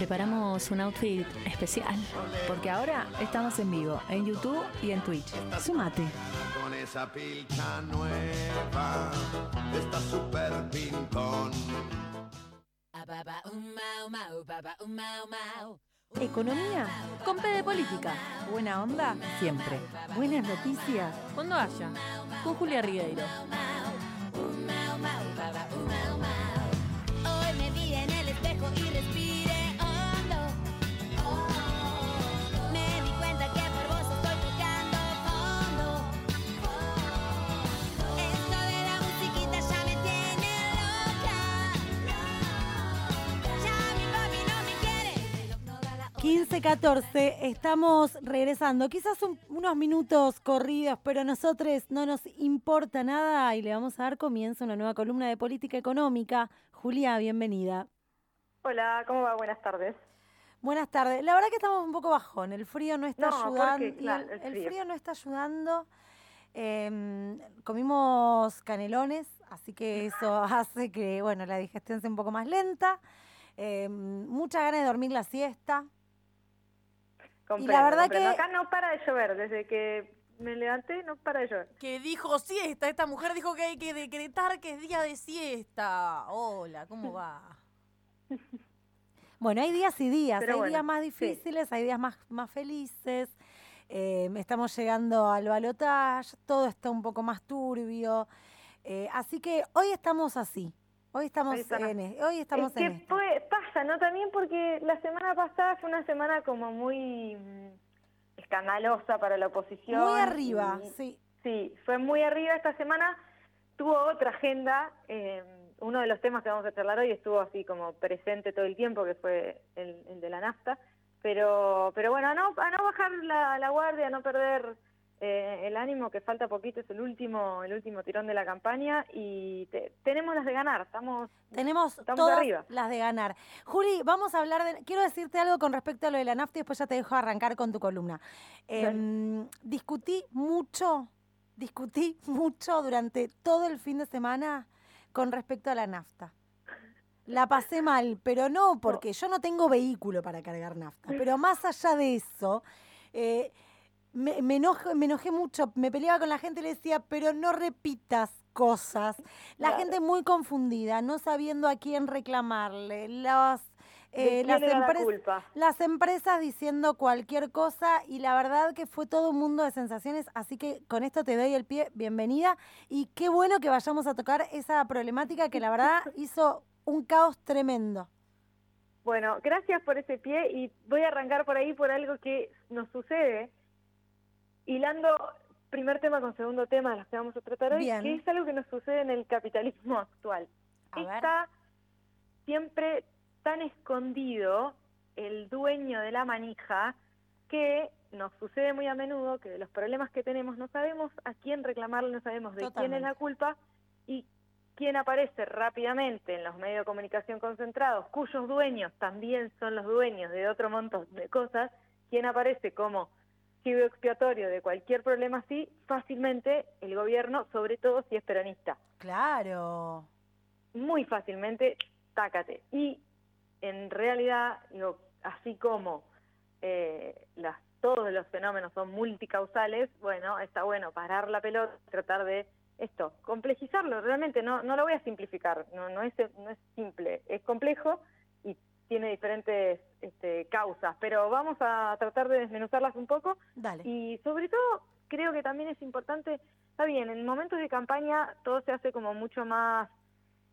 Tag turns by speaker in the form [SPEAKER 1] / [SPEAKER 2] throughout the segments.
[SPEAKER 1] Preparamos un outfit especial.
[SPEAKER 2] Porque ahora estamos en vivo, en YouTube y en Twitch. Sumate.
[SPEAKER 3] Con esa pilcha nueva, está súper pintón.
[SPEAKER 2] Economía
[SPEAKER 1] Con P de política.
[SPEAKER 2] Buena onda, siempre. Buenas noticias.
[SPEAKER 1] Cuando haya. Con Julia Ribeiro.
[SPEAKER 2] 15-14, estamos regresando. Quizás un- unos minutos corridos, pero a nosotros no nos importa nada y le vamos a dar comienzo a una nueva columna de política económica. Julia, bienvenida.
[SPEAKER 4] Hola, ¿cómo va? Buenas tardes.
[SPEAKER 2] Buenas tardes. La verdad que estamos un poco bajón. El frío no está
[SPEAKER 4] No,
[SPEAKER 2] ayudando.
[SPEAKER 4] porque,
[SPEAKER 2] y
[SPEAKER 4] claro,
[SPEAKER 2] el,
[SPEAKER 4] el
[SPEAKER 2] el
[SPEAKER 4] frío.
[SPEAKER 2] no está ayudando. Em, comimos canelones, así que eso hace que, bueno, la digestión sea un poco más lenta. Em, mucha ganas de dormir la siesta.
[SPEAKER 4] Comprendo,
[SPEAKER 2] verdad
[SPEAKER 4] comprendo.
[SPEAKER 2] que-
[SPEAKER 4] Acá no para de llover, desde que me levanté no para de llover.
[SPEAKER 5] Que dijo siesta, esta mujer dijo que hay que decretar que es día de siesta. Hola, ¿cómo va?
[SPEAKER 2] Bueno, hay días y días.
[SPEAKER 4] Pero
[SPEAKER 2] hay
[SPEAKER 4] bueno,
[SPEAKER 2] días más
[SPEAKER 4] sí.
[SPEAKER 2] difíciles, hay días más, más felices. Em, estamos llegando al balotaje, todo está un poco más turbio. Eh, así que hoy estamos así. Hoy estamos, en, e- hoy estamos
[SPEAKER 4] es que
[SPEAKER 2] en esto.
[SPEAKER 4] puede- pasa, ¿no? También porque la semana pasada fue una semana como muy mm, escandalosa para la oposición.
[SPEAKER 2] Muy arriba,
[SPEAKER 4] y-
[SPEAKER 2] sí.
[SPEAKER 4] Sí, fue muy arriba esta semana. Tuvo otra agenda. eh, uno de los temas que vamos a charlar hoy estuvo así como presente todo el tiempo, que fue el, el de la nafta. Pero, pero bueno, a no, a no bajar la, la guardia, a no perder eh, el ánimo, que falta poquito, es el último, el último tirón de la campaña y te- tenemos las de ganar. Estamos
[SPEAKER 2] Tenemos
[SPEAKER 4] Estamos
[SPEAKER 2] todas
[SPEAKER 4] arriba.
[SPEAKER 2] las de ganar. Juli, vamos a hablar de... Quiero decirte algo con respecto a lo de la nafta y después ya te dejo arrancar con tu columna. Em, discutí mucho, discutí mucho durante todo el fin de semana con respecto a la nafta. La pasé mal, pero no porque yo no tengo vehículo para cargar nafta. Pero más allá de eso, eh, me, me enojo- me enojé mucho, me peleaba con la gente y le decía, pero no repitas cosas. La
[SPEAKER 4] Claro.
[SPEAKER 2] gente muy confundida, no sabiendo a quién reclamarle. Las,
[SPEAKER 4] ¿De
[SPEAKER 2] eh, las,
[SPEAKER 4] la
[SPEAKER 2] las empresas diciendo cualquier cosa y la verdad que fue todo un mundo de sensaciones, así que con esto te doy el pie, bienvenida y qué bueno que vayamos a tocar esa problemática que la verdad hizo un caos tremendo.
[SPEAKER 4] Bueno, gracias por ese pie y voy a arrancar por ahí por algo que nos sucede, hilando primer tema con segundo tema de los que vamos a tratar hoy,
[SPEAKER 2] Bien.
[SPEAKER 4] que es algo que nos sucede en el capitalismo actual.
[SPEAKER 2] A ver.
[SPEAKER 4] Está siempre tan escondido el dueño de la manija que nos sucede muy a menudo que de los problemas que tenemos no sabemos a quién reclamarle, no sabemos de quién es la culpa y quién aparece rápidamente en los medios de comunicación concentrados, cuyos dueños también son los dueños de otro montón de cosas, quién aparece como chivo expiatorio de cualquier problema así, fácilmente el gobierno, sobre todo si es peronista
[SPEAKER 2] Claro.
[SPEAKER 4] muy fácilmente, tácate. Y en realidad, digo, así como eh, las, todos los fenómenos son multicausales, bueno, está bueno parar la pelota, tratar de esto, complejizarlo, realmente no, no lo voy a simplificar, no, no, es, no es simple, es complejo tiene diferentes este, causas, pero vamos a tratar de desmenuzarlas un poco
[SPEAKER 2] Dale.
[SPEAKER 4] y sobre todo, creo que también es importante, está bien, en momentos de campaña todo se hace como mucho más,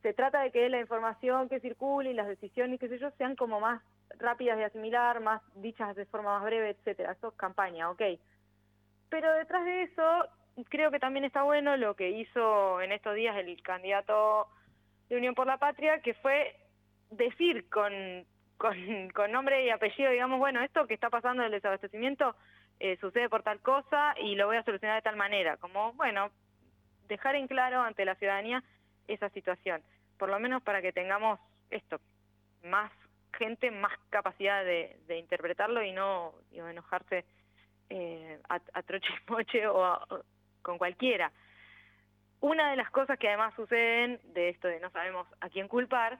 [SPEAKER 4] se trata de que la información que circule y las decisiones, qué sé yo, sean como más rápidas de asimilar, más dichas de forma más breve, etcétera. Eso es campaña, ok. Pero detrás de eso, creo que también está bueno lo que hizo en estos días el candidato de Unión por la Patria, que fue decir con, con, con nombre y apellido, digamos, bueno, esto que está pasando del desabastecimiento eh, sucede por tal cosa y lo voy a solucionar de tal manera, como, bueno, dejar en claro ante la ciudadanía esa situación, por lo menos para que tengamos esto, más gente, más capacidad de, de interpretarlo y no digo, enojarse eh, a, a troche y moche o, a- o con cualquiera. Una de las cosas que además suceden de esto de no sabemos a quién culpar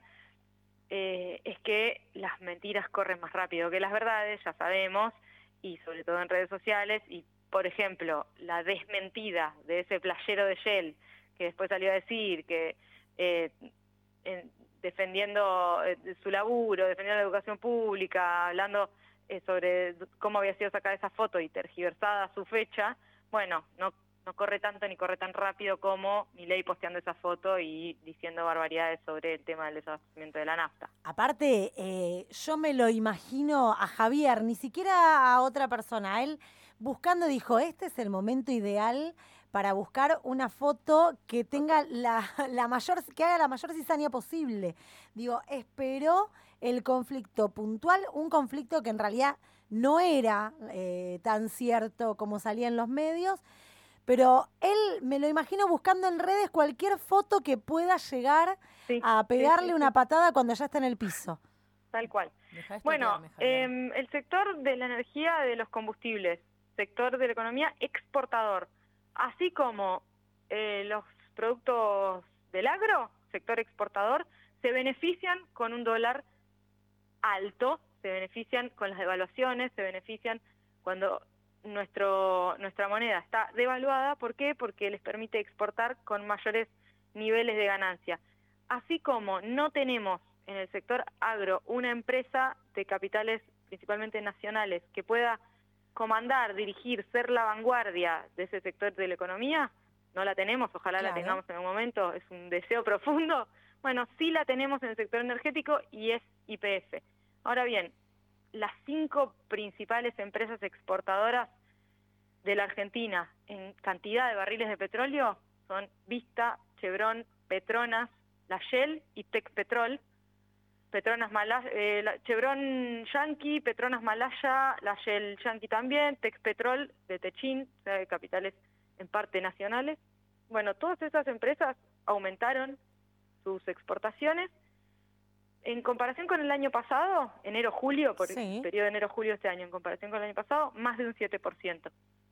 [SPEAKER 4] eh, es que las mentiras corren más rápido que las verdades, ya sabemos, y sobre todo en redes sociales. Y, por ejemplo, la desmentida de ese playero de Shell, que después salió a decir que eh, en- defendiendo eh, su laburo, defendiendo la educación pública, hablando eh, sobre cómo había sido sacada esa foto y tergiversada su fecha, bueno, no, no corre tanto ni corre tan rápido como Milei posteando esa foto y diciendo barbaridades sobre el tema del desabastecimiento de la nafta.
[SPEAKER 2] Aparte, eh, yo me lo imagino a Javier, ni siquiera a otra persona, él buscando, dijo, este es el momento ideal para buscar una foto que tenga la, la mayor, que haga la mayor cizaña posible. Digo, esperó el conflicto puntual, un conflicto que en realidad no era eh, tan cierto como salía en los medios, pero él me lo imagino buscando en redes cualquier foto que pueda llegar
[SPEAKER 4] Sí,
[SPEAKER 2] a
[SPEAKER 4] sí,
[SPEAKER 2] pegarle
[SPEAKER 4] sí,
[SPEAKER 2] una patada cuando ya está en el piso.
[SPEAKER 4] tal cual. Bueno, em, el sector de la energía, de los combustibles, sector de la economía exportador, así como eh, los productos del agro, sector exportador, se benefician con un dólar alto, se benefician con las devaluaciones, se benefician cuando nuestro, nuestra moneda está devaluada. ¿Por qué? Porque les permite exportar con mayores niveles de ganancia. Así como no tenemos en el sector agro una empresa de capitales principalmente nacionales que pueda comandar, dirigir, ser la vanguardia de ese sector de la economía, no la tenemos, ojalá la tengamos en un momento, es un deseo profundo. Bueno, sí la tenemos en el sector energético y es IPF. Ahora bien, las cinco principales empresas exportadoras de la Argentina en cantidad de barriles de petróleo son Vista, Chevron, Petronas, la Shell y Tecpetrol. Petronas Malaya, eh, la Chevron Yankee, Petronas Malaya, la Shell Yankee también, Texpetrol de Techín, o sea, de capitales en parte nacionales. Bueno, todas esas empresas aumentaron sus exportaciones. En comparación con el año pasado, enero-julio, por
[SPEAKER 2] Sí.
[SPEAKER 4] el periodo de enero-julio de este año, en comparación con el año pasado, más de un 7%.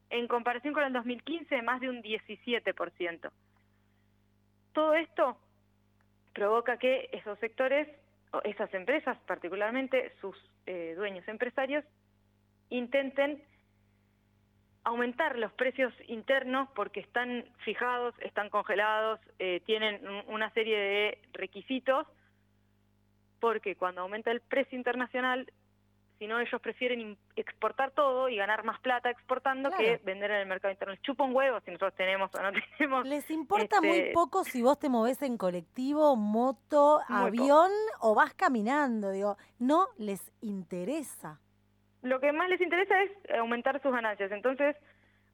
[SPEAKER 4] En comparación con el 2015, más de un 17%. Todo esto provoca que esos sectores, o esas empresas particularmente, sus eh, dueños empresarios, intenten aumentar los precios internos porque están fijados, están congelados, eh, tienen un- una serie de requisitos, porque cuando aumenta el precio internacional, si no ellos prefieren exportar todo y ganar más plata exportando
[SPEAKER 2] Claro.
[SPEAKER 4] que vender en el mercado interno. Chupa un huevo si nosotros tenemos o no tenemos.
[SPEAKER 2] Les importa muy
[SPEAKER 4] Este-
[SPEAKER 2] poco si vos te movés en colectivo, moto,
[SPEAKER 4] Muy poco.
[SPEAKER 2] avión o vas caminando, digo, no les interesa.
[SPEAKER 4] Lo que más les interesa es aumentar sus ganancias. Entonces,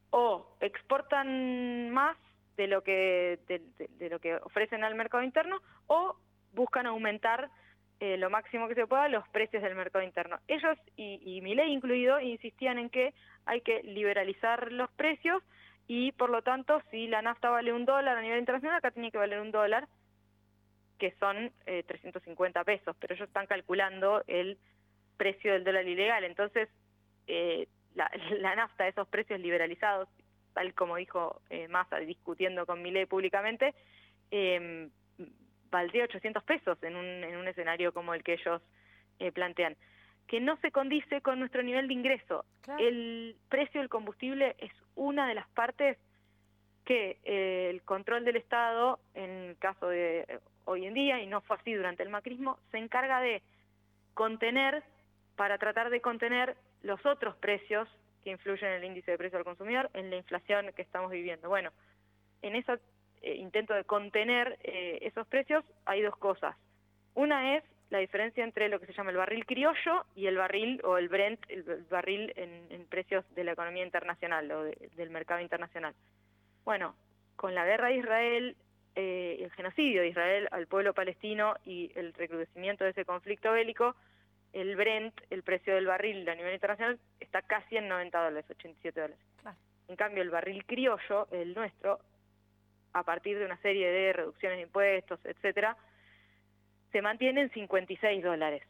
[SPEAKER 4] o exportan más de lo que de, de- de lo que ofrecen al mercado interno, o buscan aumentar eh, lo máximo que se pueda los precios del mercado interno. Ellos y, y mi ley incluido insistían en que hay que liberalizar los precios y por lo tanto si la nafta vale un dólar a nivel internacional acá tiene que valer un dólar que son eh, 350 pesos, pero ellos están calculando el precio del dólar ilegal. Entonces, eh, la, la nafta, esos precios liberalizados, tal como dijo eh, Massa discutiendo con Milei públicamente, eh, valdría 800 pesos en un, en un escenario como el que ellos eh, plantean, que no se condice con nuestro nivel de ingreso.
[SPEAKER 2] Claro.
[SPEAKER 4] El precio del combustible es una de las partes que eh, el control del Estado, en el caso de eh, hoy en día, y no fue así durante el macrismo, se encarga de contener, para tratar de contener los otros precios que influyen en el índice de precio al consumidor, en la inflación que estamos viviendo. Bueno, en ese eh, intento de contener eh, esos precios hay dos cosas. Una es la diferencia entre lo que se llama el barril criollo y el barril o el Brent, el, barril en, en precios de la economía internacional o de- del mercado internacional. Bueno, con la guerra de Israel, eh, el genocidio de Israel al pueblo palestino y el recrudecimiento de ese conflicto bélico, el Brent, el precio del barril a nivel internacional, está casi en 90 dólares, 87 dólares.
[SPEAKER 5] Claro.
[SPEAKER 4] En cambio, el barril criollo, el nuestro, a partir de una serie de reducciones de impuestos, etcétera, se mantiene en 56 dólares.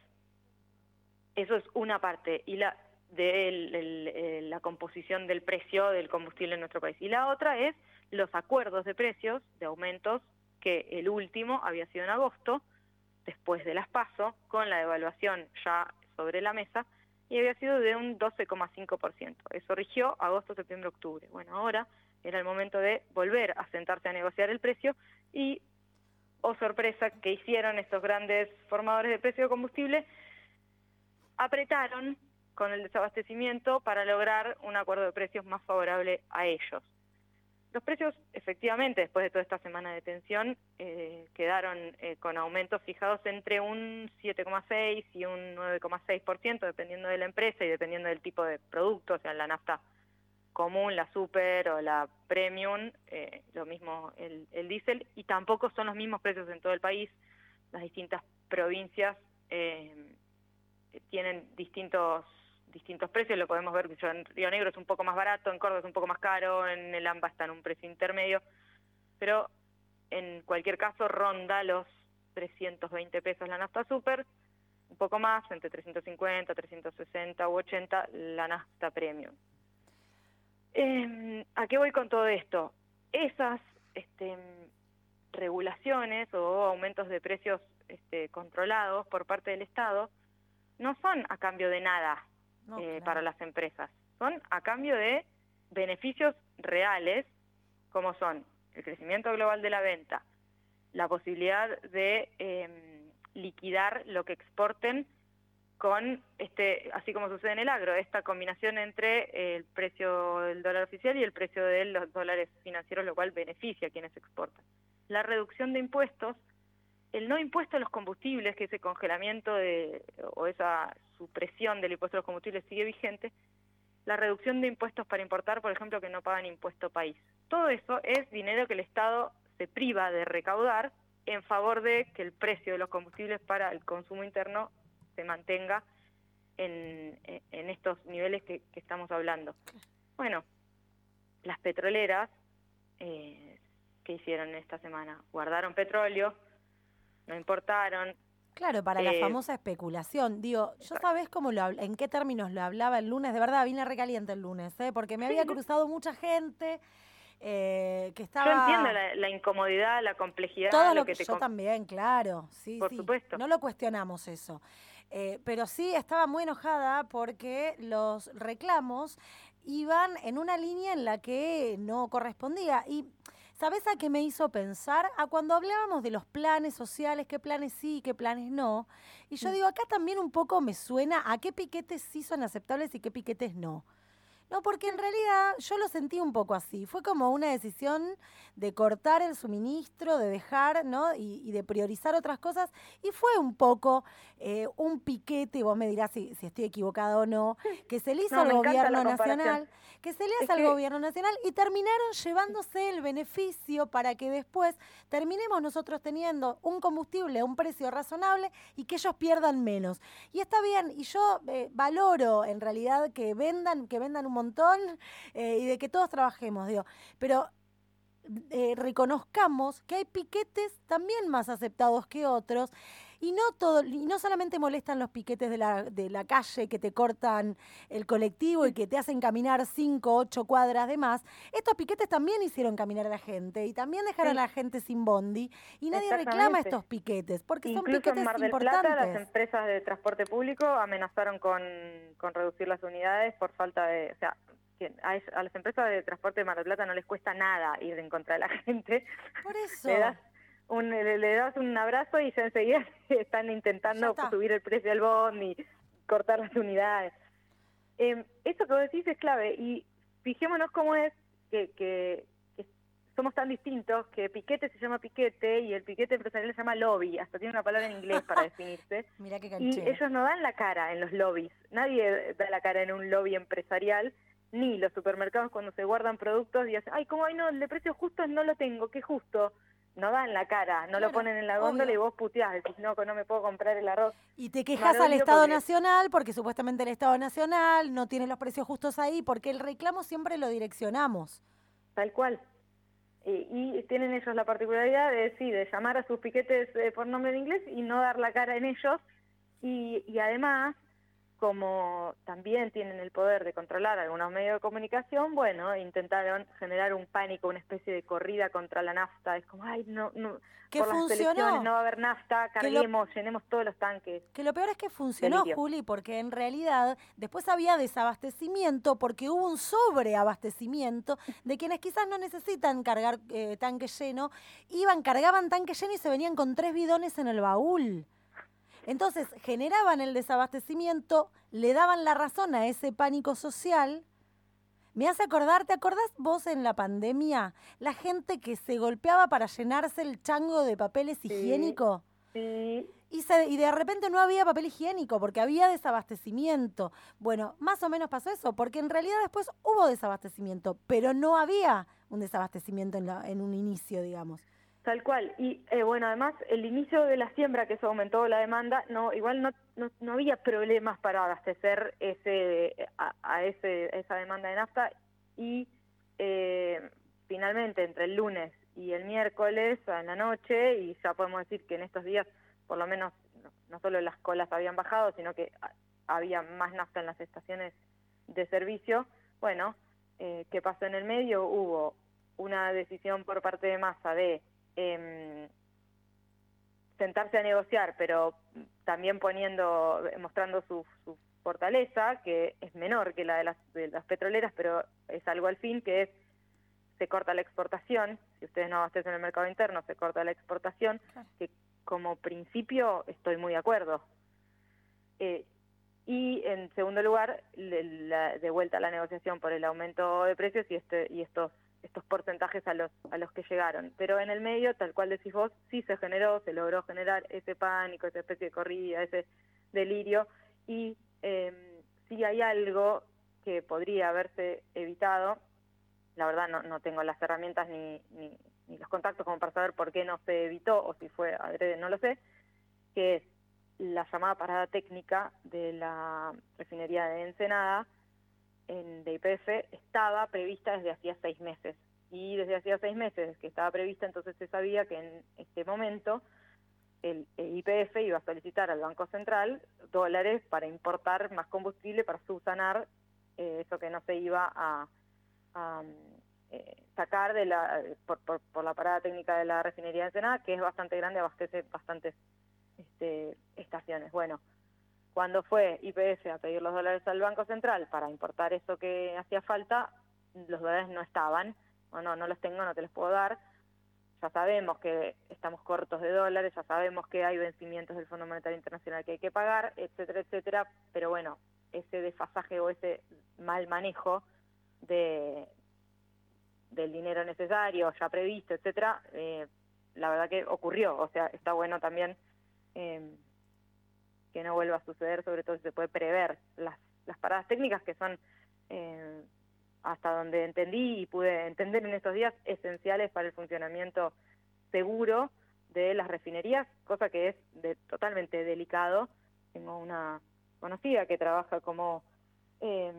[SPEAKER 4] Eso es una parte y la de el- la composición del precio del combustible en nuestro país. Y la otra es los acuerdos de precios, de aumentos, que el último había sido en agosto, después de las PASO, con la devaluación ya sobre la mesa, y había sido de un 12,5%. Eso rigió agosto, septiembre, octubre. Bueno, ahora era el momento de volver a sentarse a negociar el precio y, oh sorpresa, que hicieron estos grandes formadores de precio de combustible, apretaron con el desabastecimiento para lograr un acuerdo de precios más favorable a ellos. Los precios, efectivamente, después de toda esta semana de tensión, eh, quedaron eh, con aumentos fijados entre un 7,6 y un 9,6%, dependiendo de la empresa y dependiendo del tipo de producto, o sea, la nafta común, la super o la premium, eh, lo mismo el, el diésel, y tampoco son los mismos precios en todo el país. Las distintas provincias eh, tienen distintos distintos precios, lo podemos ver, yo en Río Negro es un poco más barato, en Córdoba es un poco más caro, en el AMBA está en un precio intermedio, pero en cualquier caso ronda los 320 pesos la nafta super, un poco más, entre 350, 360 u 80 la nafta premium. Eh, ¿A qué voy con todo esto? Esas este, regulaciones o aumentos de precios este, controlados por parte del Estado no son a cambio de nada
[SPEAKER 2] No,
[SPEAKER 4] eh,
[SPEAKER 2] claro.
[SPEAKER 4] para las empresas, son a cambio de beneficios reales, como son el crecimiento global de la venta, la posibilidad de eh, liquidar lo que exporten con este, así como sucede en el agro, esta combinación entre el precio del dólar oficial y el precio de los dólares financieros, lo cual beneficia a quienes exportan. La reducción de impuestos, el no impuesto a los combustibles, que ese congelamiento de, o esa supresión del impuesto a los combustibles sigue vigente, la reducción de impuestos para importar, por ejemplo, que no pagan impuesto país. Todo eso es dinero que el Estado se priva de recaudar en favor de que el precio de los combustibles para el consumo interno se mantenga en, en estos niveles que, que estamos hablando. Bueno, las petroleras, eh, ¿qué hicieron esta semana? Guardaron petróleo, no importaron,
[SPEAKER 2] Claro, para la
[SPEAKER 4] Eh,
[SPEAKER 2] famosa especulación. Digo, ¿yo sabés cómo lo en qué términos lo hablaba el lunes? De verdad, vine recaliente el lunes, ¿eh? porque me había cruzado mucha gente eh, que estaba...
[SPEAKER 4] Yo entiendo la, la incomodidad, la complejidad,
[SPEAKER 2] Todo
[SPEAKER 4] lo
[SPEAKER 2] lo
[SPEAKER 4] que
[SPEAKER 2] que
[SPEAKER 4] te
[SPEAKER 2] yo también, claro, sí,
[SPEAKER 4] Por
[SPEAKER 2] sí.
[SPEAKER 4] supuesto.
[SPEAKER 2] No lo cuestionamos eso. Eh, pero sí estaba muy enojada porque los reclamos iban en una línea en la que no correspondía. Y ¿sabes a qué me hizo pensar? A cuando hablábamos de los planes sociales, qué planes sí, qué planes no. Y
[SPEAKER 4] Mm.
[SPEAKER 2] yo digo, acá también un poco me suena a qué piquetes sí son aceptables y qué piquetes no. No, porque en realidad yo lo sentí un poco así. Fue como una decisión de cortar el suministro, de dejar, ¿no? Y, y de priorizar otras cosas. Y fue un poco eh, un piquete, vos me dirás si, si estoy equivocada o no, que se le hizo
[SPEAKER 4] No,
[SPEAKER 2] al gobierno nacional, que se le
[SPEAKER 4] Es
[SPEAKER 2] hace al
[SPEAKER 4] que-
[SPEAKER 2] gobierno nacional y terminaron llevándose el beneficio para que después terminemos nosotros teniendo un combustible a un precio razonable y que ellos pierdan menos. Y está bien, y yo eh, valoro en realidad que vendan, que vendan un eh, y de que todos trabajemos, digo, pero eh, reconozcamos que hay piquetes también más aceptados que otros y no todo y no solamente molestan los piquetes de la, de la calle que te cortan el colectivo y que te hacen caminar cinco, ocho cuadras de más, estos piquetes también hicieron caminar a la gente y también dejaron
[SPEAKER 4] Sí.
[SPEAKER 2] a la gente sin bondi y nadie reclama estos piquetes porque son piquetes
[SPEAKER 4] en Mar del
[SPEAKER 2] importantes.
[SPEAKER 4] Plata las empresas de transporte público amenazaron con, con reducir las unidades por falta de, o sea, a, las empresas de transporte de Mar del Plata no les cuesta nada ir en contra de la gente.
[SPEAKER 2] Por eso.
[SPEAKER 4] Le das un, le, le das un abrazo y ya enseguida están intentando
[SPEAKER 2] está.
[SPEAKER 4] subir el precio del bond y cortar las unidades. Eh, eso que vos decís es clave y fijémonos cómo es que, que, que somos tan distintos que piquete se llama piquete y el piquete empresarial se llama lobby, hasta tiene una palabra en inglés para definirse.
[SPEAKER 2] Mirá qué
[SPEAKER 4] Y ellos no dan la cara en los lobbies. Nadie da la cara en un lobby empresarial, ni los supermercados cuando se guardan productos y hacen, ay, ¿cómo ay no? El de precios justos no lo tengo, qué justo. No dan la cara, no
[SPEAKER 2] Claro,
[SPEAKER 4] lo ponen en la
[SPEAKER 2] obvio.
[SPEAKER 4] góndola y vos puteás, decís, no, no me puedo comprar el arroz.
[SPEAKER 2] Y te quejas al Estado
[SPEAKER 4] porque-
[SPEAKER 2] Nacional porque supuestamente el Estado Nacional no tiene los precios justos ahí, porque el reclamo siempre lo direccionamos.
[SPEAKER 4] Tal cual. Y, y tienen ellos la particularidad de, sí, de llamar a sus piquetes eh, por nombre en inglés y no dar la cara en ellos. Y, y además, como también tienen el poder de controlar algunos medios de comunicación, bueno, intentaron generar un pánico, una especie de corrida contra la nafta. Es como, ay, no, no las
[SPEAKER 2] funcionó.
[SPEAKER 4] elecciones no va a haber nafta,
[SPEAKER 2] lo-
[SPEAKER 4] carguemos, llenemos todos los tanques.
[SPEAKER 2] Que lo peor es que funcionó,
[SPEAKER 4] Delirio.
[SPEAKER 2] Juli, porque en realidad después había desabastecimiento porque hubo un sobreabastecimiento de quienes quizás no necesitan cargar eh, tanque lleno, iban, cargaban tanque lleno y se venían con tres bidones en el baúl. Entonces generaban el desabastecimiento, le daban la razón a ese pánico social. Me hace acordar, ¿te acordás vos en la pandemia? La gente que se golpeaba para llenarse el chango de papeles
[SPEAKER 4] Sí.
[SPEAKER 2] higiénico.
[SPEAKER 4] Sí,
[SPEAKER 2] Y, se- y de repente no había papel higiénico porque había desabastecimiento. Bueno, más o menos pasó eso, porque en realidad después hubo desabastecimiento, pero no había un desabastecimiento en, la- en un inicio, digamos.
[SPEAKER 4] Tal cual. Y eh, bueno, además, el inicio de la siembra, que eso aumentó la demanda, no igual no, no, no había problemas para abastecer ese a, ese, esa demanda de nafta. Y eh, finalmente, entre el lunes y el miércoles en la noche, y ya podemos decir que en estos días, por lo menos, no, solo las colas habían bajado, sino que a- había más nafta en las estaciones de servicio. Bueno, eh, ¿qué pasó en el medio? Hubo una decisión por parte de Massa de em, sentarse a negociar, pero también poniendo, mostrando su, su fortaleza, que es menor que la de las, de las petroleras, pero es algo al fin, que es se corta la exportación, si ustedes no abastecen el mercado interno, se corta la exportación, que como principio estoy muy de acuerdo. Eh, y en segundo lugar, la- de vuelta a la negociación por el aumento de precios y este y estos estos porcentajes a los a los que llegaron. Pero en el medio, tal cual decís vos, sí se generó, se logró generar ese pánico, esa especie de corrida, ese delirio y eh, sí hay algo que podría haberse evitado. La verdad no, no tengo las herramientas ni, ni, ni los contactos como para saber por qué no se evitó o si fue adrede, no lo sé, que es la llamada parada técnica de la refinería de Ensenada en de IPF estaba prevista desde hacía seis meses. Y desde hacía seis meses que estaba prevista, entonces se sabía que en este momento el, IPF iba a solicitar al Banco Central dólares para importar más combustible para subsanar eh, eso que no se iba a, a, eh, sacar de la por, por, por la parada técnica de la refinería de Ensenada, que es bastante grande, abastece bastantes este, estaciones. Bueno, cuando fue IPF a pedir los dólares al Banco Central para importar eso que hacía falta, los dólares no estaban, o no, no los tengo, no te los puedo dar. Ya sabemos que estamos cortos de dólares, ya sabemos que hay vencimientos del Fondo Monetario Internacional que hay que pagar, etcétera, etcétera, pero bueno, ese desfasaje o ese mal manejo de del dinero necesario, ya previsto, etcétera, eh, la verdad que ocurrió, o sea, está bueno también eh, que no vuelva a suceder, sobre todo si se puede prever las, las paradas técnicas que son, eh, hasta donde entendí y pude entender en estos días, esenciales para el funcionamiento seguro de las refinerías, cosa que es de, totalmente delicado. Tengo una conocida que trabaja como eh,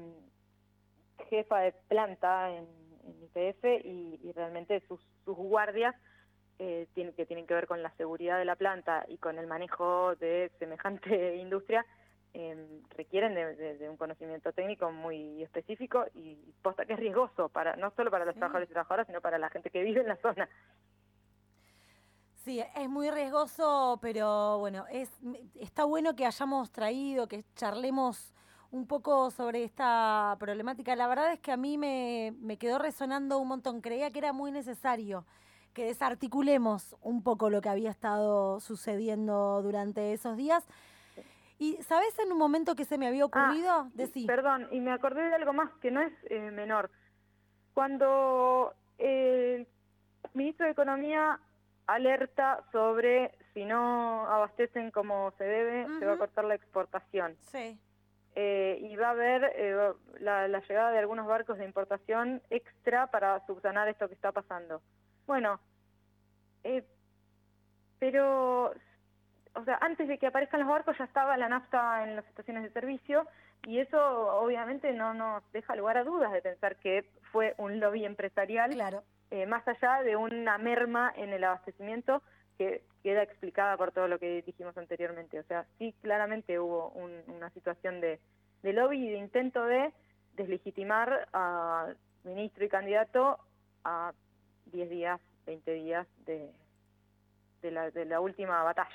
[SPEAKER 4] jefa de planta en, IPF y, realmente sus guardias eh, que tienen que ver con la seguridad de la planta y con el manejo de semejante industria, eh, requieren de, de- de un conocimiento técnico muy específico y posta que es riesgoso, para no solo para los
[SPEAKER 2] Sí.
[SPEAKER 4] trabajadores y trabajadoras, sino para la gente que vive en la zona.
[SPEAKER 2] Sí, es muy riesgoso, pero bueno, es, está bueno que hayamos traído, que charlemos un poco sobre esta problemática. La verdad es que a mí me, me quedó resonando un montón. Creía que era muy necesario que desarticulemos un poco lo que había estado sucediendo durante esos días. Y, ¿sabes en un momento que se me había ocurrido?
[SPEAKER 4] Ah,
[SPEAKER 2] Decí.
[SPEAKER 4] Perdón, y me acordé de algo más que no es eh, menor. Cuando el ministro de Economía alerta sobre si no abastecen como se debe, se va a cortar la exportación.
[SPEAKER 2] Sí.
[SPEAKER 4] Eh, y va a haber eh, la, la llegada de algunos barcos de importación extra para subsanar esto que está pasando. Bueno, eh, pero, o sea, antes de que aparezcan los barcos ya estaba la nafta en las estaciones de servicio y eso obviamente no nos deja lugar a dudas de pensar que fue un lobby empresarial
[SPEAKER 2] Claro.
[SPEAKER 4] eh, más allá de una merma en el abastecimiento que queda explicada por todo lo que dijimos anteriormente. O sea, sí, claramente hubo un- una situación de, de lobby y de intento de deslegitimar a ministro y candidato a 10 días, 20 días de, de, la, de última batalla.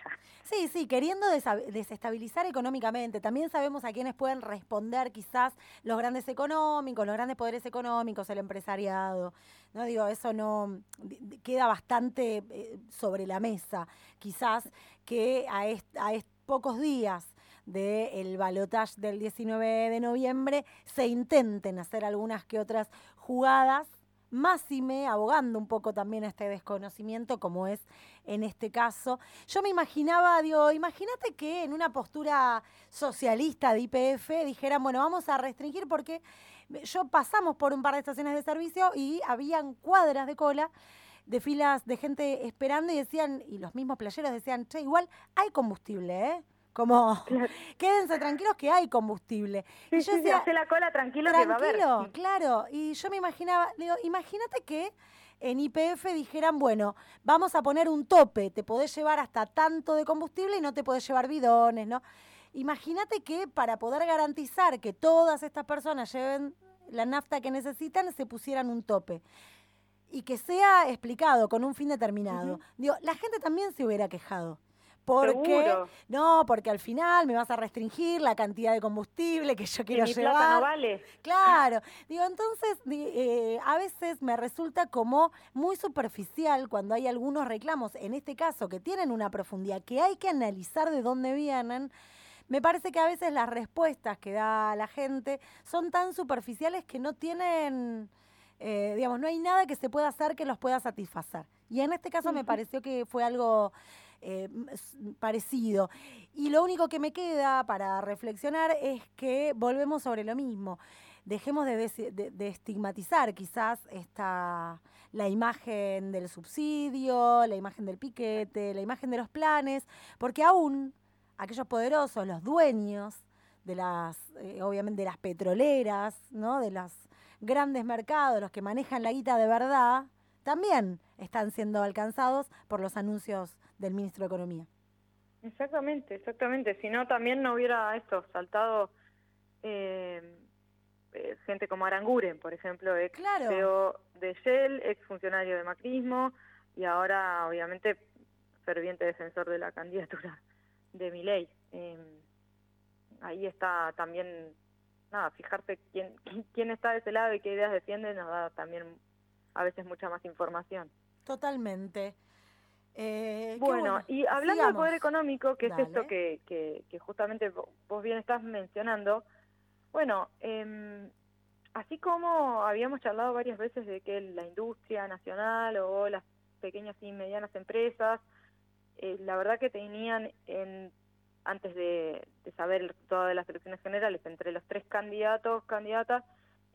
[SPEAKER 2] Sí, sí, queriendo desestabilizar económicamente. También sabemos a quiénes pueden responder quizás los grandes económicos, los grandes poderes económicos, el empresariado. No digo, eso no queda bastante eh, sobre la mesa. Quizás que a, est- a est- pocos días del balotaje del 19 de noviembre se intenten hacer algunas que otras jugadas, máxime abogando un poco también a este desconocimiento, como es en este caso. Yo me imaginaba, digo, imagínate que en una postura socialista de IPF dijeran, bueno, vamos a restringir porque yo pasamos por un par de estaciones de servicio y habían cuadras de cola de filas de gente esperando y decían, y los mismos playeros decían, che, igual hay combustible, ¿eh? Como, quédense tranquilos que hay combustible.
[SPEAKER 4] Sí,
[SPEAKER 2] y yo
[SPEAKER 4] sí,
[SPEAKER 2] decía,
[SPEAKER 4] hacé la cola tranquilo, que va a haber.
[SPEAKER 2] Tranquilo, claro. Y yo me imaginaba, digo, imagínate que en IPF dijeran, bueno, vamos a poner un tope, te podés llevar hasta tanto de combustible y no te podés llevar bidones, ¿no? Imagínate que para poder garantizar que todas estas personas lleven la nafta que necesitan, se pusieran un tope. Y que sea explicado con un fin determinado. Digo, la gente también se hubiera quejado. Porque,
[SPEAKER 4] Seguro.
[SPEAKER 2] no, porque al final me vas a restringir la cantidad de combustible que yo quiero
[SPEAKER 4] mi
[SPEAKER 2] llevar.
[SPEAKER 4] plata no vale.
[SPEAKER 2] Claro, digo, entonces eh, a veces me resulta como muy superficial cuando hay algunos reclamos, en este caso, que tienen una profundidad, que hay que analizar de dónde vienen. Me parece que a veces las respuestas que da la gente son tan superficiales que no tienen, eh, digamos, no hay nada que se pueda hacer que los pueda satisfacer. Y en este caso me pareció que fue algo eh, parecido. Y lo único que me queda para reflexionar es que volvemos sobre lo mismo. Dejemos de estigmatizar quizás esta, la imagen del subsidio, la imagen del piquete, la imagen de los planes, porque aún aquellos poderosos, los dueños de las, eh, obviamente, de las petroleras, ¿no? de los grandes mercados, los que manejan la guita de verdad, también están siendo alcanzados por los anuncios del ministro de Economía.
[SPEAKER 4] Exactamente, exactamente. Si no, también no hubiera esto saltado eh, eh, gente como Aranguren, por ejemplo, ex
[SPEAKER 2] Claro.
[SPEAKER 4] CEO de Shell, ex funcionario de macrismo y ahora, obviamente, ferviente defensor de la candidatura de Milei. Eh, ahí está también, nada, fijarse quién, quién- quién está de ese lado y qué ideas defiende nos da también a veces mucha más información.
[SPEAKER 2] Totalmente. Eh,
[SPEAKER 4] Bueno, y hablando del poder económico, que es esto que, que, que justamente vo- vos bien estás mencionando, bueno, em, así como habíamos charlado varias veces de que la industria nacional o las pequeñas y medianas empresas, eh, la verdad que tenían en antes de, de saber de las elecciones generales, entre los tres candidatos, candidatas,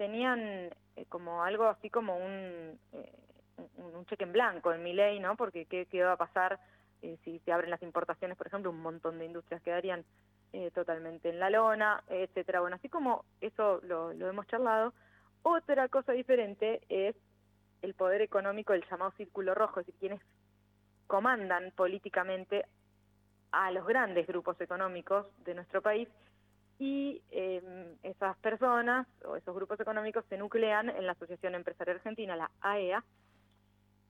[SPEAKER 4] tenían eh, como algo así como un, eh, un, cheque en blanco en mi ley, ¿no? Porque qué, qué va a pasar eh, si se abren las importaciones, por ejemplo, un montón de industrias quedarían eh, totalmente en la lona, etcétera. Bueno, así como eso lo, lo hemos charlado, otra cosa diferente es el poder económico, el llamado círculo rojo, es decir, quienes comandan políticamente a los grandes grupos económicos de nuestro país y eh, esas personas o esos grupos económicos se nuclean en la Asociación Empresarial Argentina, la AEA,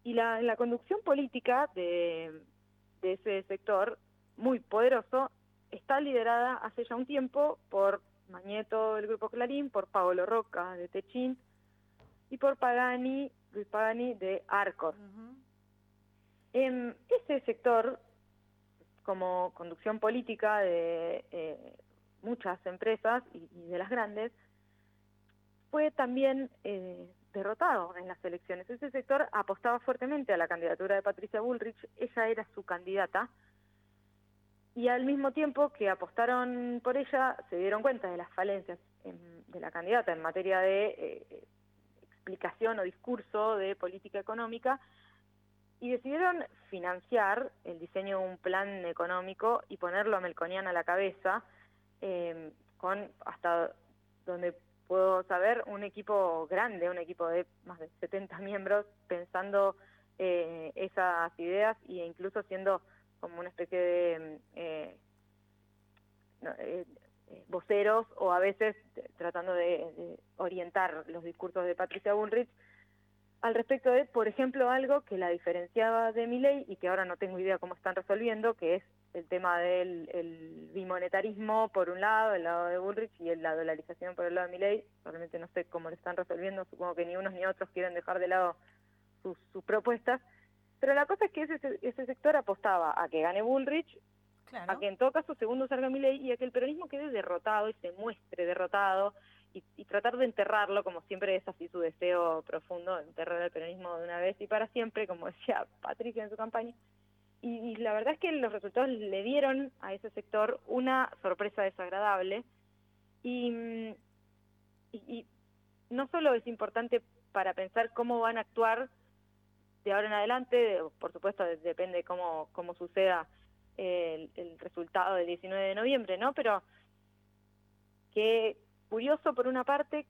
[SPEAKER 4] y la, la conducción política de, de ese sector muy poderoso está liderada hace ya un tiempo por Mañeto del Grupo Clarín, por Paolo Roca de Techint y por Pagani, Luis Pagani de Arcor.
[SPEAKER 2] Ujú.
[SPEAKER 4] En ese sector, como conducción política de eh, muchas empresas y, de las grandes, fue también eh, derrotado en las elecciones. Ese sector apostaba fuertemente a la candidatura de Patricia Bullrich, ella era su candidata, y al mismo tiempo que apostaron por ella, se dieron cuenta de las falencias en- de la candidata en materia de eh, explicación o discurso de política económica, y decidieron financiar el diseño de un plan económico y ponerlo a Melconian a la cabeza, eh, con hasta donde puedo saber un equipo grande, un equipo de más de 70 miembros, pensando eh, esas ideas e incluso siendo como una especie de eh, no, eh, eh, voceros o a veces tratando de, de orientar los discursos de Patricia Bullrich al respecto de, por ejemplo, algo que la diferenciaba de Milei y que ahora no tengo idea cómo están resolviendo, que es el tema del el bimonetarismo por un lado, el lado de Bullrich, y el- la dolarización por el lado de Milei. Realmente no sé cómo lo están resolviendo, supongo que ni unos ni otros quieren dejar de lado sus, sus propuestas. Pero la cosa es que ese, ese sector apostaba a que gane Bullrich,
[SPEAKER 5] Claro.
[SPEAKER 4] a que en todo caso segundo salga Milei y a que el peronismo quede derrotado y se muestre derrotado y, tratar de enterrarlo, como siempre es así su deseo profundo, enterrar al peronismo de una vez y para siempre, como decía Patricia en su campaña. Y, la verdad es que los resultados le dieron a ese sector una sorpresa desagradable y, no solo es importante para pensar cómo van a actuar de ahora en adelante, por supuesto de- depende cómo, cómo suceda el, el resultado del 19 de noviembre, ¿no? Pero que curioso por una parte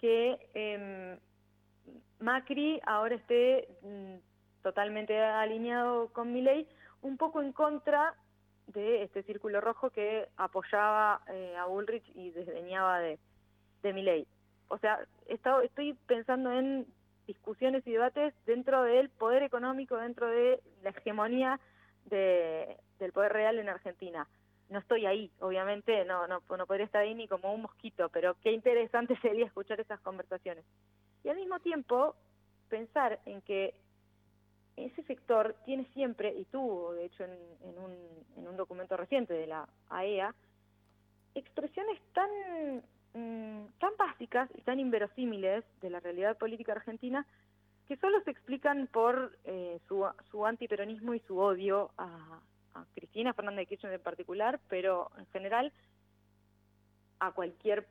[SPEAKER 4] que em, Macri ahora esté mm, totalmente alineado con Milei, un poco en contra de este círculo rojo que apoyaba eh, a Bullrich y desdeñaba de, de Milei. O sea, estoy pensando en discusiones y debates dentro del poder económico, dentro de la hegemonía de- del poder real en Argentina. No estoy ahí, obviamente, no, no, no podría estar ahí ni como un mosquito, pero qué interesante sería escuchar esas conversaciones. Y al mismo tiempo, pensar en que ese sector tiene siempre, y tuvo de hecho en, en un, en un documento reciente de la AEA, expresiones tan, mm, tan básicas y tan inverosímiles de la realidad política argentina que solo se explican por eh, su, su antiperonismo y su odio a, a Cristina Fernández de Kirchner en particular, pero en general a cualquier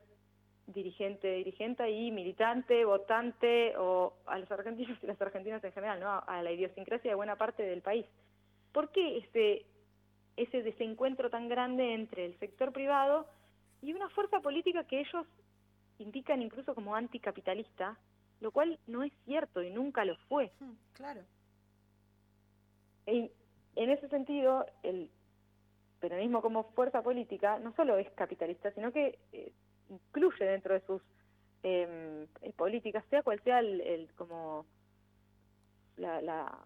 [SPEAKER 4] dirigente, dirigente y militante, votante o a los argentinos y las argentinas en general, ¿no? A la idiosincrasia de buena parte del país. ¿Por qué ese, ese desencuentro tan grande entre el sector privado y una fuerza política que ellos indican incluso como anticapitalista, lo cual no es cierto y nunca lo fue?
[SPEAKER 2] Hmm, Claro.
[SPEAKER 4] Y en ese sentido, el peronismo como fuerza política no solo es capitalista, sino que eh, incluye dentro de sus eh, eh, políticas, sea cual sea el, el como la, la,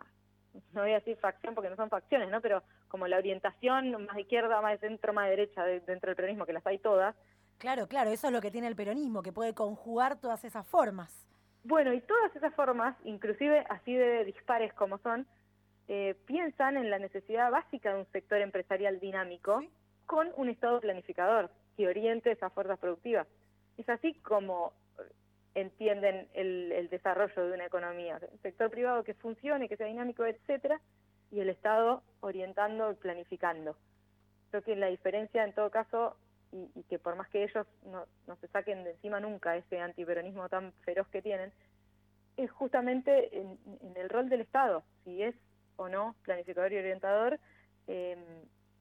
[SPEAKER 4] no voy a decir facción porque no son facciones, ¿no? Pero como la orientación más de izquierda, más de centro, más de derecha de- dentro del peronismo, que las hay todas,
[SPEAKER 2] Claro, claro, eso es lo que tiene el peronismo, que puede conjugar todas esas formas.
[SPEAKER 4] Bueno, y todas esas formas, inclusive así de dispares como son, eh, piensan en la necesidad básica de un sector empresarial dinámico con un Estado planificador que oriente esas fuerzas productivas. Es así como eh, entienden el, el desarrollo de una economía. El sector privado que funcione, que sea dinámico, etcétera, y el Estado orientando y planificando. Creo que la diferencia en todo caso, y, y que por más que ellos no, no se saquen de encima nunca ese antiperonismo tan feroz que tienen, es justamente en, en el rol del Estado, si es o no planificador y orientador, eh,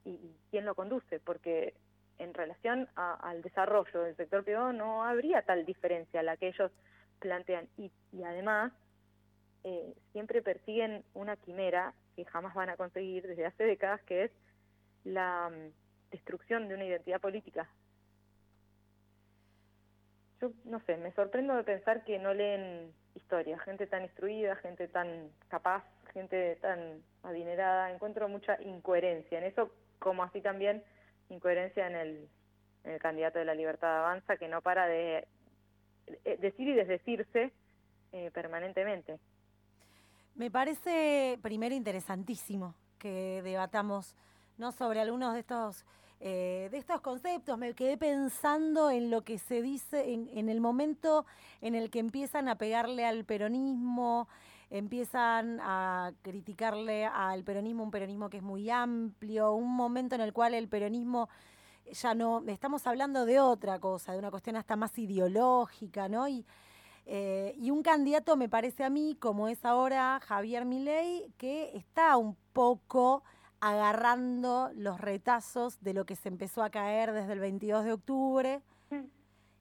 [SPEAKER 4] y, quién lo conduce, porque en relación a- al desarrollo del sector privado no habría tal diferencia la que ellos plantean. Y, y además, eh, siempre persiguen una quimera que jamás van a conseguir desde hace décadas, que es la mm, destrucción de una identidad política. Yo no sé, me sorprendo de pensar que no leen historia, gente tan instruida, gente tan capaz, gente tan adinerada, encuentro mucha incoherencia en eso, como así también incoherencia en el, en el candidato de la libertad avanza, que no para de eh, decir y desdecirse eh, permanentemente.
[SPEAKER 2] Me parece primero interesantísimo que debatamos no sobre algunos de estos eh, de estos conceptos. Me quedé pensando en lo que se dice en, en el momento en el que empiezan a pegarle al peronismo, empiezan a criticarle al peronismo, un peronismo que es muy amplio, un momento en el cual el peronismo ya no, estamos hablando de otra cosa, de una cuestión hasta más ideológica, ¿no? Y, eh, y un candidato me parece a mí, como es ahora Javier Milei, que está un poco agarrando los retazos de lo que se empezó a caer desde el 22 de octubre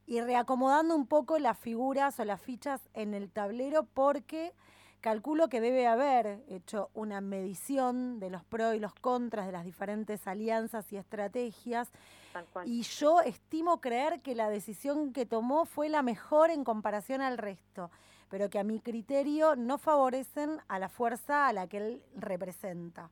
[SPEAKER 2] y reacomodando un poco las figuras o las fichas en el tablero porque calculo que debe haber hecho una medición de los pros y los contras de las diferentes alianzas y estrategias. Y yo estimo creer que la decisión que tomó fue la mejor en comparación al resto, pero que a mi criterio no favorecen a la fuerza a la que él representa.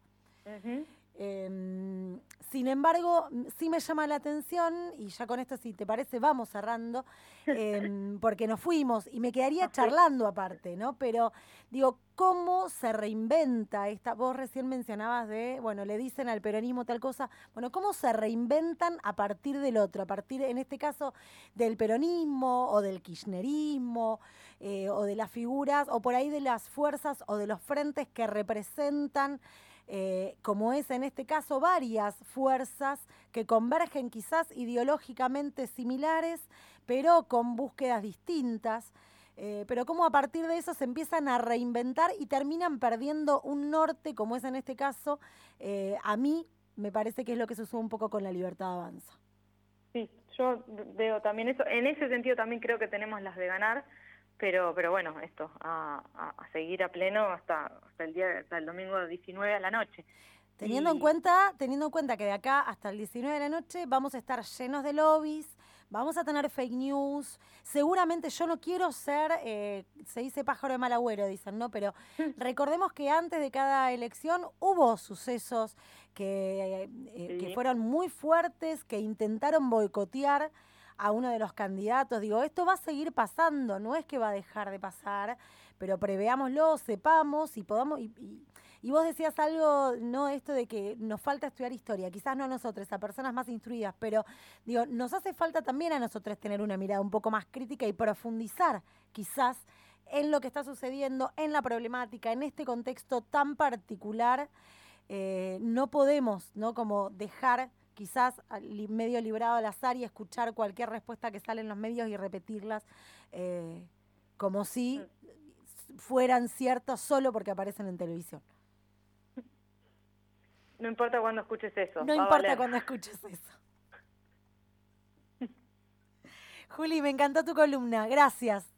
[SPEAKER 2] Em, sin embargo, sí me llama la atención, y ya con esto, si te parece, vamos cerrando, em, porque nos fuimos y me quedaría charlando aparte, ¿no? Pero digo, ¿cómo se reinventa esta? Vos recién mencionabas de, bueno, le dicen al peronismo tal cosa, bueno, ¿cómo se reinventan a partir del otro? A partir, en este caso, del peronismo o del kirchnerismo eh, o de las figuras o por ahí de las fuerzas o de los frentes que representan eh, como es en este caso varias fuerzas que convergen quizás ideológicamente similares, pero con búsquedas distintas. eh, pero cómo a partir de eso se empiezan a reinventar y terminan perdiendo un norte, como es en este caso, eh, a mí me parece que es lo que sucede un poco con la libertad avanza.
[SPEAKER 4] Sí, yo veo también eso. En ese sentido también creo que tenemos las de ganar, pero pero bueno, esto, a, a- a seguir a pleno hasta, hasta el día hasta el domingo 19 a la noche.
[SPEAKER 2] Teniendo en cuenta, teniendo en cuenta que de acá hasta el 19 de la noche vamos a estar llenos de lobbies, vamos a tener fake news. Seguramente yo no quiero ser, eh, se dice pájaro de mal agüero, dicen, ¿no? Pero recordemos que antes de cada elección hubo sucesos que, eh, que
[SPEAKER 4] Sí.
[SPEAKER 2] fueron muy fuertes, que intentaron boicotear a uno de los candidatos. Digo, esto va a seguir pasando, no es que va a dejar de pasar, pero preveámoslo, sepamos y podamos. Y, vos decías algo, no esto de que nos falta estudiar historia, quizás no a nosotros, a personas más instruidas, pero digo, nos hace falta también a nosotros tener una mirada un poco más crítica y profundizar quizás en lo que está sucediendo, en la problemática, en este contexto tan particular. Eh, no podemos, ¿no? Como dejar quizás medio librado al azar y escuchar cualquier respuesta que sale en los medios y repetirlas eh, como si fueran ciertas solo porque aparecen en televisión.
[SPEAKER 4] No importa cuando escuches eso.
[SPEAKER 2] No importa cuando escuches eso. Juli, me encantó tu columna. Gracias.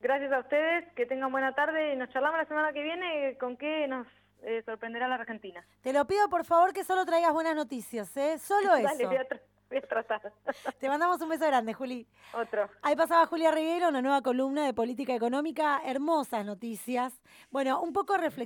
[SPEAKER 4] Gracias a ustedes, que tengan buena tarde y nos charlamos la semana que viene con qué nos eh, sorprenderá la Argentina.
[SPEAKER 2] Te lo pido por favor que solo traigas buenas noticias, ¿eh? Solo eso.
[SPEAKER 4] Dale, voy a, voy a tratar.
[SPEAKER 2] Te mandamos un beso grande, Juli.
[SPEAKER 4] Otro.
[SPEAKER 2] Ahí pasaba Julia Riguero, una nueva columna de política económica, hermosas noticias. Bueno, un poco de reflexión.